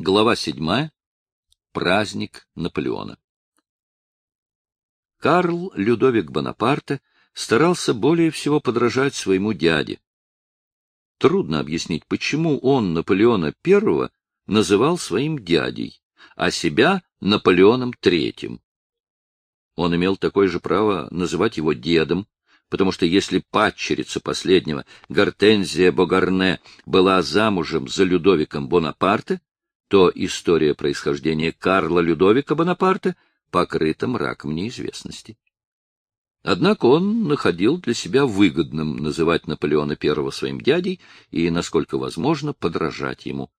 Глава седьмая. Праздник Наполеона. Карл Людовик Бонапарте старался более всего подражать своему дяде. Трудно объяснить, почему он Наполеона I называл своим дядей, а себя Наполеоном III. Он имел такое же право называть его дедом, потому что если падчерица последнего, Гортензия Богарне, была замужем за Людовиком Бонапарте, то история происхождения Карла Людовика Бонапарта покрыта мраком неизвестности. Однако он находил для себя выгодным называть Наполеона I своим дядей и, насколько возможно, подражать ему.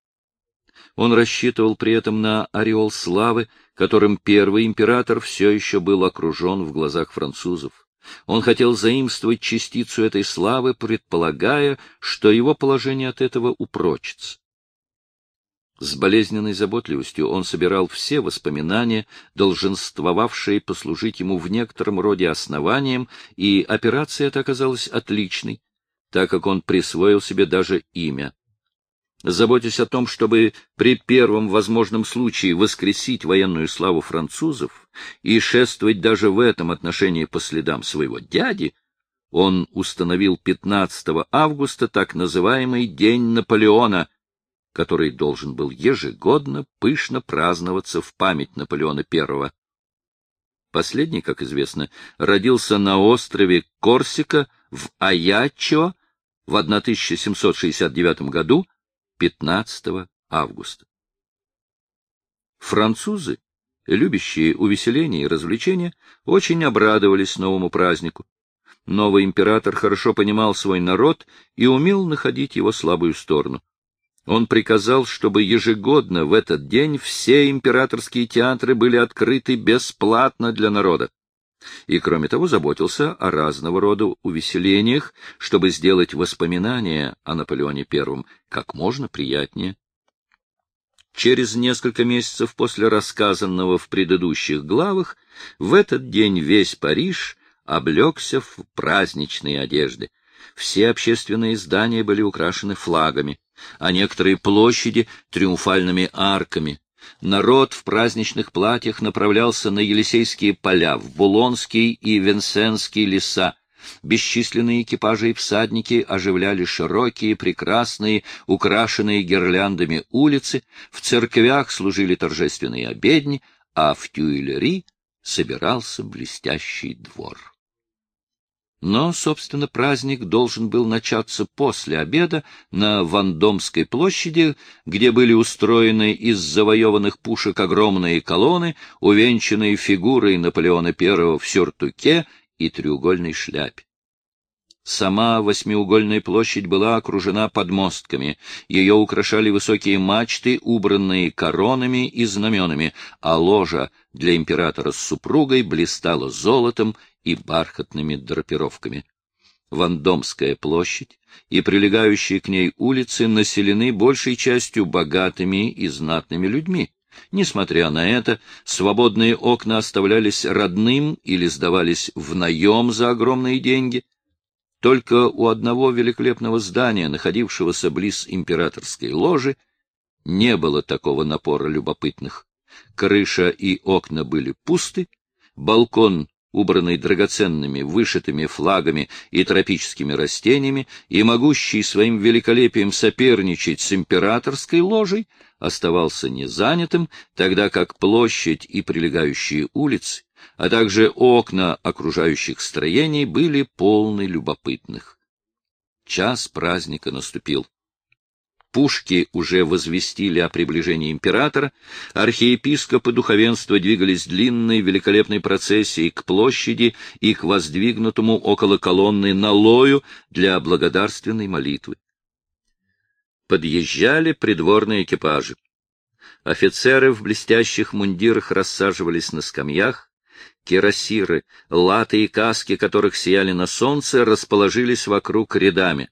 Он рассчитывал при этом на ореол славы, которым первый император все еще был окружен в глазах французов. Он хотел заимствовать частицу этой славы, предполагая, что его положение от этого упрочится. С болезненной заботливостью он собирал все воспоминания, долженствовавшие послужить ему в некотором роде основанием, и операция эта оказалась отличной, так как он присвоил себе даже имя. Заботясь о том, чтобы при первом возможном случае воскресить военную славу французов и шествовать даже в этом отношении по следам своего дяди, он установил 15 августа так называемый День Наполеона — который должен был ежегодно пышно праздноваться в память Наполеона I. Последний, как известно, родился на острове Корсика в Аячо в 1769 году, 15 августа. Французы, любящие увеселения и развлечения, очень обрадовались новому празднику. Новый император хорошо понимал свой народ и умел находить его слабую сторону. Он приказал, чтобы ежегодно в этот день все императорские театры были открыты бесплатно для народа. И, кроме того, заботился о разного рода увеселениях, чтобы сделать воспоминания о Наполеоне I как можно приятнее. Через несколько месяцев после рассказанного в предыдущих главах, в этот день весь Париж облегся в праздничные одежды. Все общественные здания были украшены флагами а некоторые площади — триумфальными арками. Народ в праздничных платьях направлялся на Елисейские поля, в Булонский и Венсенский леса. Бесчисленные экипажи и всадники оживляли широкие, прекрасные, украшенные гирляндами улицы, в церквях служили торжественные обедни, а в Тюильри собирался блестящий двор. Но, собственно, праздник должен был начаться после обеда на Вандомской площади, где были устроены из завоеванных пушек огромные колонны, увенчанные фигурой Наполеона I в сюртуке и треугольной шляпе. Сама восьмиугольная площадь была окружена подмостками, ее украшали высокие мачты, убранные коронами и знаменами, а ложа для императора с супругой блистала золотом и бархатными драпировками. Вандомская площадь и прилегающие к ней улицы населены большей частью богатыми и знатными людьми. Несмотря на это, свободные окна оставлялись родным или сдавались в наем за огромные деньги. Только у одного великолепного здания, находившегося близ императорской ложи, не было такого напора любопытных. Крыша и окна были пусты, балкон убранный драгоценными вышитыми флагами и тропическими растениями и могущий своим великолепием соперничать с императорской ложей, оставался незанятым, тогда как площадь и прилегающие улицы, а также окна окружающих строений были полны любопытных. Час праздника наступил. Пушки уже возвестили о приближении императора, архиепископ и духовенство двигались длинной великолепной процессией к площади и к воздвигнутому около колонны налою для благодарственной молитвы. Подъезжали придворные экипажи. Офицеры в блестящих мундирах рассаживались на скамьях, кирасиры, латы и каски, которых сияли на солнце, расположились вокруг рядами.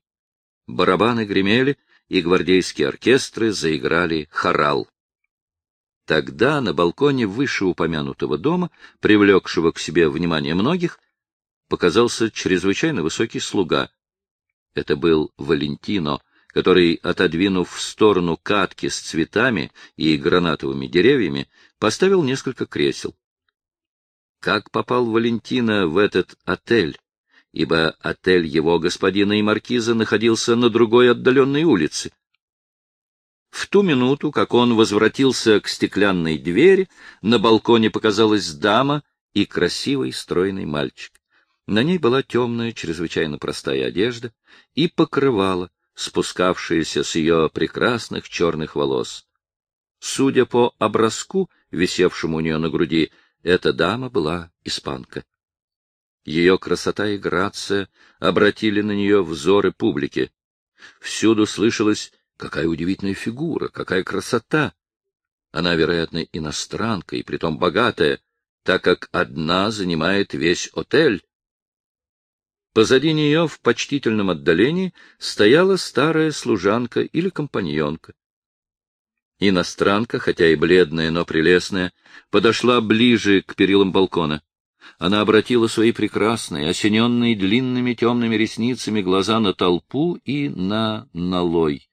Барабаны гремели, и гвардейские оркестры заиграли хорал. Тогда на балконе вышеупомянутого дома, привлекшего к себе внимание многих, показался чрезвычайно высокий слуга. Это был Валентино, который, отодвинув в сторону катки с цветами и гранатовыми деревьями, поставил несколько кресел. Как попал Валентина в этот отель? Ибо отель его господина и маркиза находился на другой отдаленной улице. В ту минуту, как он возвратился к стеклянной двери, на балконе показалась дама и красивый стройный мальчик. На ней была темная, чрезвычайно простая одежда и покрывало, спускавшееся с ее прекрасных черных волос. Судя по образку, висевшему у нее на груди, эта дама была испанка. Ее красота и грация обратили на нее взоры публики. Всюду слышалось Какая удивительная фигура, какая красота! Она, вероятно, иностранка, и притом богатая, так как одна занимает весь отель. Позади нее в почтительном отдалении стояла старая служанка или компаньонка. Иностранка, хотя и бледная, но прелестная, подошла ближе к перилам балкона. Она обратила свои прекрасные, осененные длинными темными ресницами глаза на толпу и на налой.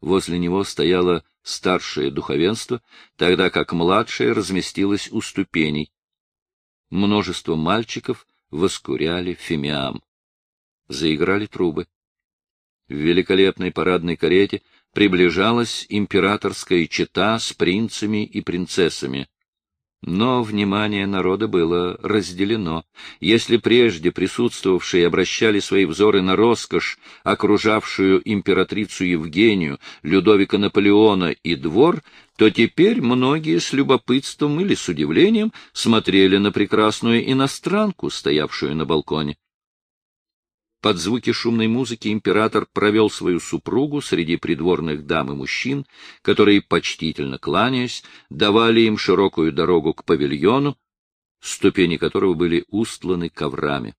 Возле него стояло старшее духовенство, тогда как младшее разместилось у ступеней. Множество мальчиков воскуряли фимиам. Заиграли трубы. В великолепной парадной карете приближалась императорская чета с принцами и принцессами. Но внимание народа было разделено. Если прежде присутствовавшие обращали свои взоры на роскошь, окружавшую императрицу Евгению, Людовика Наполеона и двор, то теперь многие с любопытством или с удивлением смотрели на прекрасную иностранку, стоявшую на балконе. Под звуки шумной музыки император провел свою супругу среди придворных дам и мужчин, которые, почтительно кланяясь, давали им широкую дорогу к павильону, ступени которого были устланы коврами.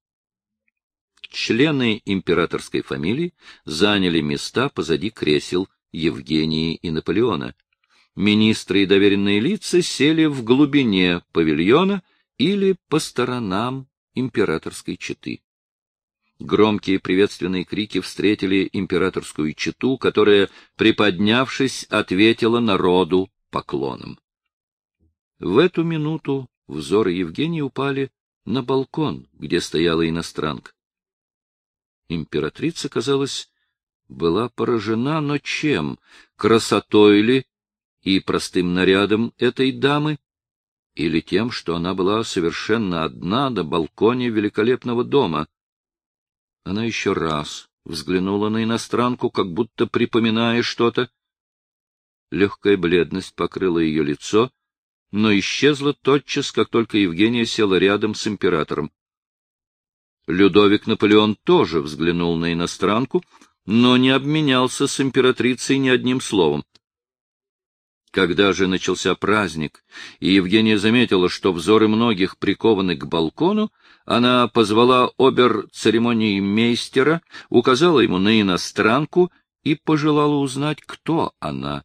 Члены императорской фамилии заняли места позади кресел Евгении и Наполеона. Министры и доверенные лица сели в глубине павильона или по сторонам императорской четы. Громкие приветственные крики встретили императорскую чету, которая, приподнявшись, ответила народу поклоном. В эту минуту взоры Евгении упали на балкон, где стояла иностранка. Императрица, казалось, была поражена, но чем? Красотой ли и простым нарядом этой дамы? Или тем, что она была совершенно одна на балконе великолепного дома? Она еще раз взглянула на иностранку, как будто припоминая что-то. Легкая бледность покрыла ее лицо, но исчезла тотчас, как только Евгения села рядом с императором. Людовик Наполеон тоже взглянул на иностранку, но не обменялся с императрицей ни одним словом. Когда же начался праздник, и Евгения заметила, что взоры многих прикованы к балкону, она позвала обер-церемонии мейстера, указала ему на иностранку и пожелала узнать, кто она.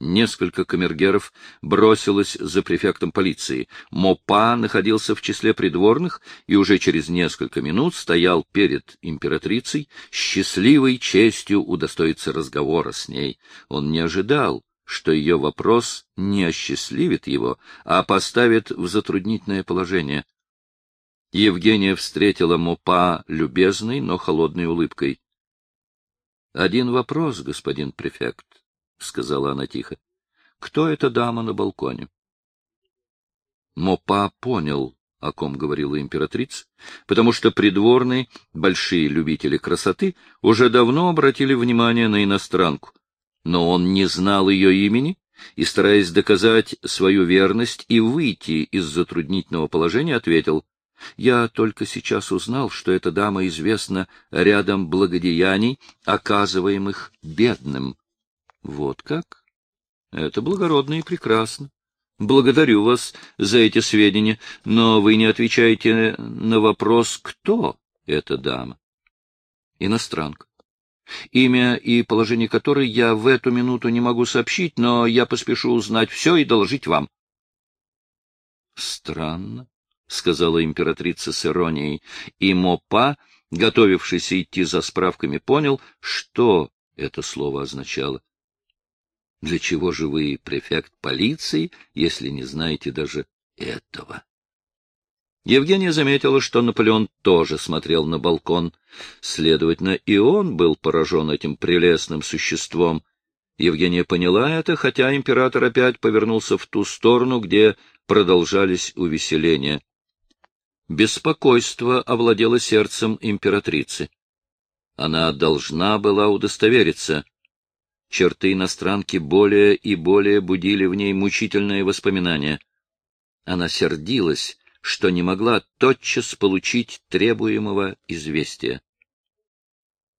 Несколько камергеров бросилось за префектом полиции. Мопа находился в числе придворных и уже через несколько минут стоял перед императрицей, счастливой честью удостоиться разговора с ней. Он не ожидал, что ее вопрос не осчастливит его, а поставит в затруднительное положение. Евгения встретила Мопа любезной, но холодной улыбкой. — Один вопрос, господин префект, — сказала она тихо. — Кто эта дама на балконе? Мопа понял, о ком говорила императрица, потому что придворные, большие любители красоты, уже давно обратили внимание на иностранку, но он не знал ее имени и, стараясь доказать свою верность и выйти из затруднительного положения, ответил — я только сейчас узнал, что эта дама известна рядом благодеяний, оказываемых бедным. Вот как? Это благородно и прекрасно. Благодарю вас за эти сведения, но вы не отвечаете на вопрос, кто эта дама. Иностранка. Имя и положение которой я в эту минуту не могу сообщить, но я поспешу узнать все и доложить вам. Странно. — сказала императрица с иронией, и Мопа готовившийся идти за справками, понял, что это слово означало. Для чего же вы префект полиции, если не знаете даже этого? Евгения заметила, что Наполеон тоже смотрел на балкон. Следовательно, и он был поражен этим прелестным существом. Евгения поняла это, хотя император опять повернулся в ту сторону, где продолжались увеселения. Беспокойство овладело сердцем императрицы. Она должна была удостовериться. Черты иностранки более и более будили в ней мучительные воспоминания. Она сердилась, что не могла тотчас получить требуемого известия.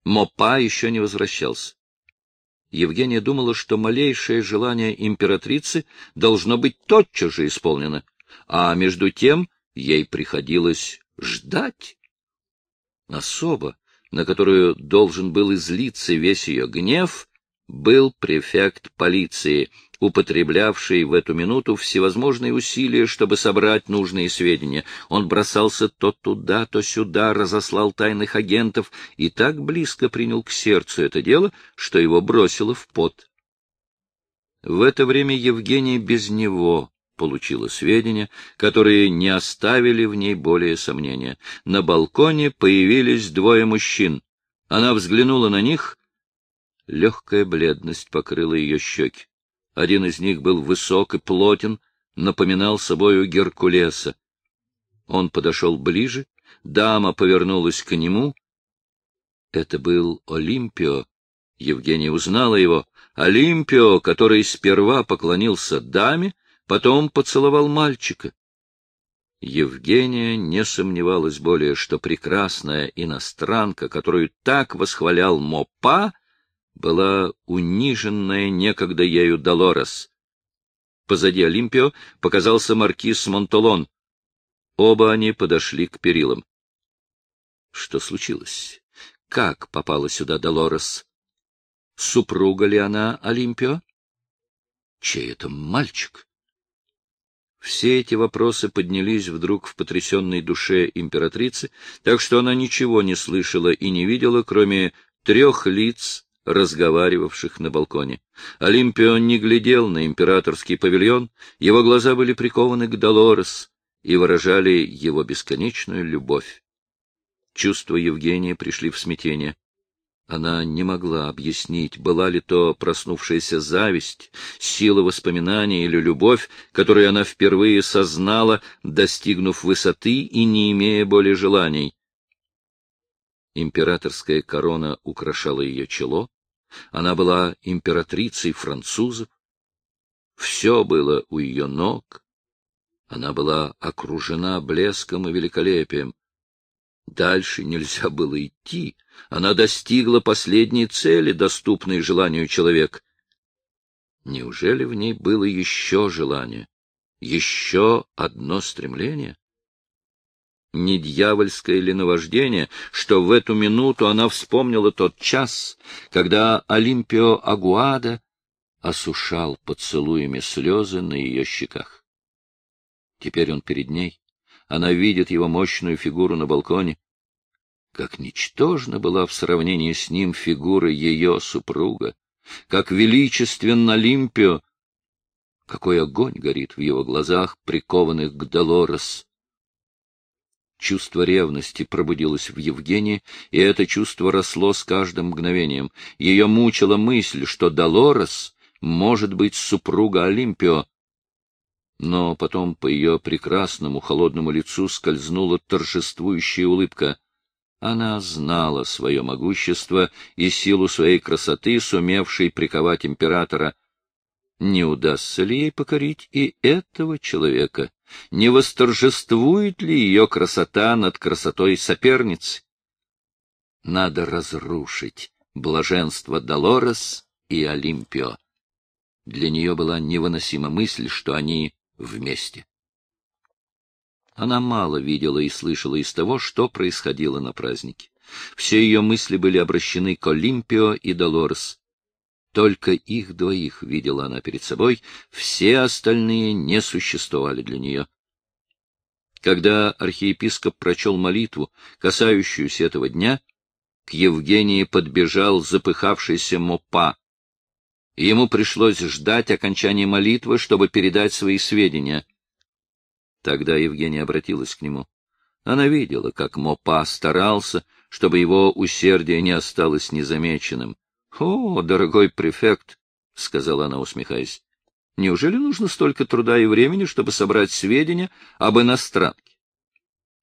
Мопа еще не возвращался. Евгения думала, что малейшее желание императрицы должно быть тотчас же исполнено, а между тем ей приходилось ждать. Особо, на которую должен был излиться весь ее гнев, был префект полиции, употреблявший в эту минуту всевозможные усилия, чтобы собрать нужные сведения. Он бросался то туда, то сюда, разослал тайных агентов и так близко принял к сердцу это дело, что его бросило в пот. В это время Евгения без него получила сведения, которые не оставили в ней более сомнения. На балконе появились двое мужчин. Она взглянула на них. Легкая бледность покрыла ее щеки. Один из них был высок и плотен, напоминал собою Геркулеса. Он подошел ближе, дама повернулась к нему. Это был Олимпио. Евгения узнала его. Олимпио, который сперва поклонился даме, потом поцеловал мальчика. Евгения не сомневалась более, что прекрасная иностранка, которую так восхвалял Мопа, была униженная некогда ею Долорес. Позади Олимпио показался маркиз Монтолон. Оба они подошли к перилам. Что случилось? Как попала сюда Долорес? Супруга ли она Олимпио? Чей это мальчик? Все эти вопросы поднялись вдруг в потрясенной душе императрицы, так что она ничего не слышала и не видела, кроме трех лиц, разговаривавших на балконе. Олимпион не глядел на императорский павильон, его глаза были прикованы к Долорес и выражали его бесконечную любовь. Чувства Евгения пришли в смятение. Она не могла объяснить, была ли то проснувшаяся зависть, сила воспоминаний или любовь, которую она впервые сознала, достигнув высоты и не имея более желаний. Императорская корона украшала ее чело, она была императрицей французов. Все было у ее ног. Она была окружена блеском и великолепием. Дальше нельзя было идти. Она достигла последней цели, доступной желанию человека. Неужели в ней было еще желание? Еще одно стремление? не дьявольское ли наваждение, что в эту минуту она вспомнила тот час, когда Олимпио Агуада осушал поцелуями слезы на ее щеках. Теперь он перед ней. Она видит его мощную фигуру на балконе. Как ничтожна была в сравнении с ним фигура ее супруга, как величествен Олимпио, какой огонь горит в его глазах, прикованных к Долорес. Чувство ревности пробудилось в Евгении, и это чувство росло с каждым мгновением. Ее мучила мысль, что Долорес может быть супруга Олимпио. Но потом по ее прекрасному холодному лицу скользнула торжествующая улыбка. Она знала свое могущество и силу своей красоты, сумевшей приковать императора. Не удастся ли ей покорить и этого человека? Не восторжествует ли ее красота над красотой соперницы? Надо разрушить блаженство Долорес и Олимпио. Для нее была невыносима мысль, что они вместе. Она мало видела и слышала из того, что происходило на празднике. Все ее мысли были обращены к Олимпио и Долорес. Только их двоих видела она перед собой, все остальные не существовали для нее. Когда архиепископ прочел молитву, касающуюся этого дня, к Евгении подбежал запыхавшийся Мопа. Ему пришлось ждать окончания молитвы, чтобы передать свои сведения. Тогда Евгения обратилась к нему. Она видела, как Мопа старался, чтобы его усердие не осталось незамеченным. — О, дорогой префект, — сказала она, усмехаясь, — неужели нужно столько труда и времени, чтобы собрать сведения об иностранке?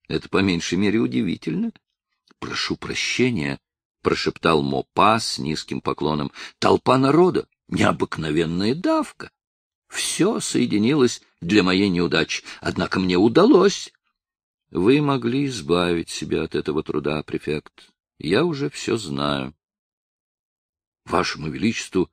Это по меньшей мере удивительно. — Прошу прощения, — прошептал Мопа с низким поклоном. — Толпа народа, необыкновенная давка. Все соединилось для моей неудачи, однако мне удалось. Вы могли избавить себя от этого труда, префект. Я уже все знаю. — Вашему Величеству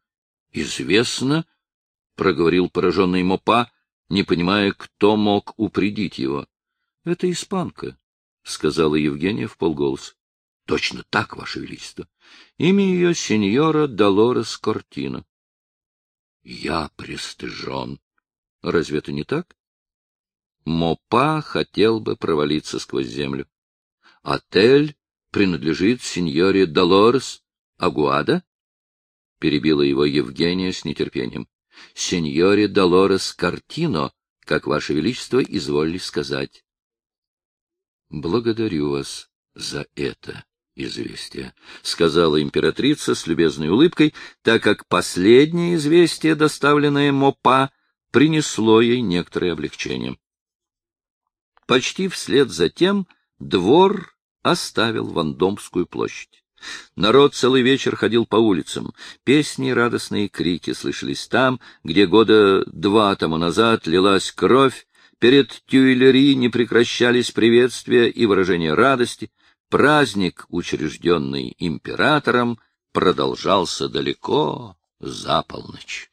известно, — проговорил пораженный Мопа, не понимая, кто мог упредить его. — Это испанка, — сказала Евгения в полголоса. — Точно так, Ваше Величество. Имя ее сеньора Долорес Кортино. — Я пристыжен. Разве это не так? Мопа хотел бы провалиться сквозь землю. Отель принадлежит сеньоре Долорес Агуада? Перебила его Евгения с нетерпением. Сеньоре Долорес Картино, как ваше величество изволили сказать. Благодарю вас за это известие, — сказала императрица с любезной улыбкой, так как последнее известие, доставленное Мопа, принесло ей некоторое облегчение. Почти вслед за тем двор оставил Вандомскую площадь. Народ целый вечер ходил по улицам. Песни и радостные крики слышались там, где года два тому назад лилась кровь, перед Тюильри не прекращались приветствия и выражения радости. Праздник, учрежденный императором, продолжался далеко за полночь.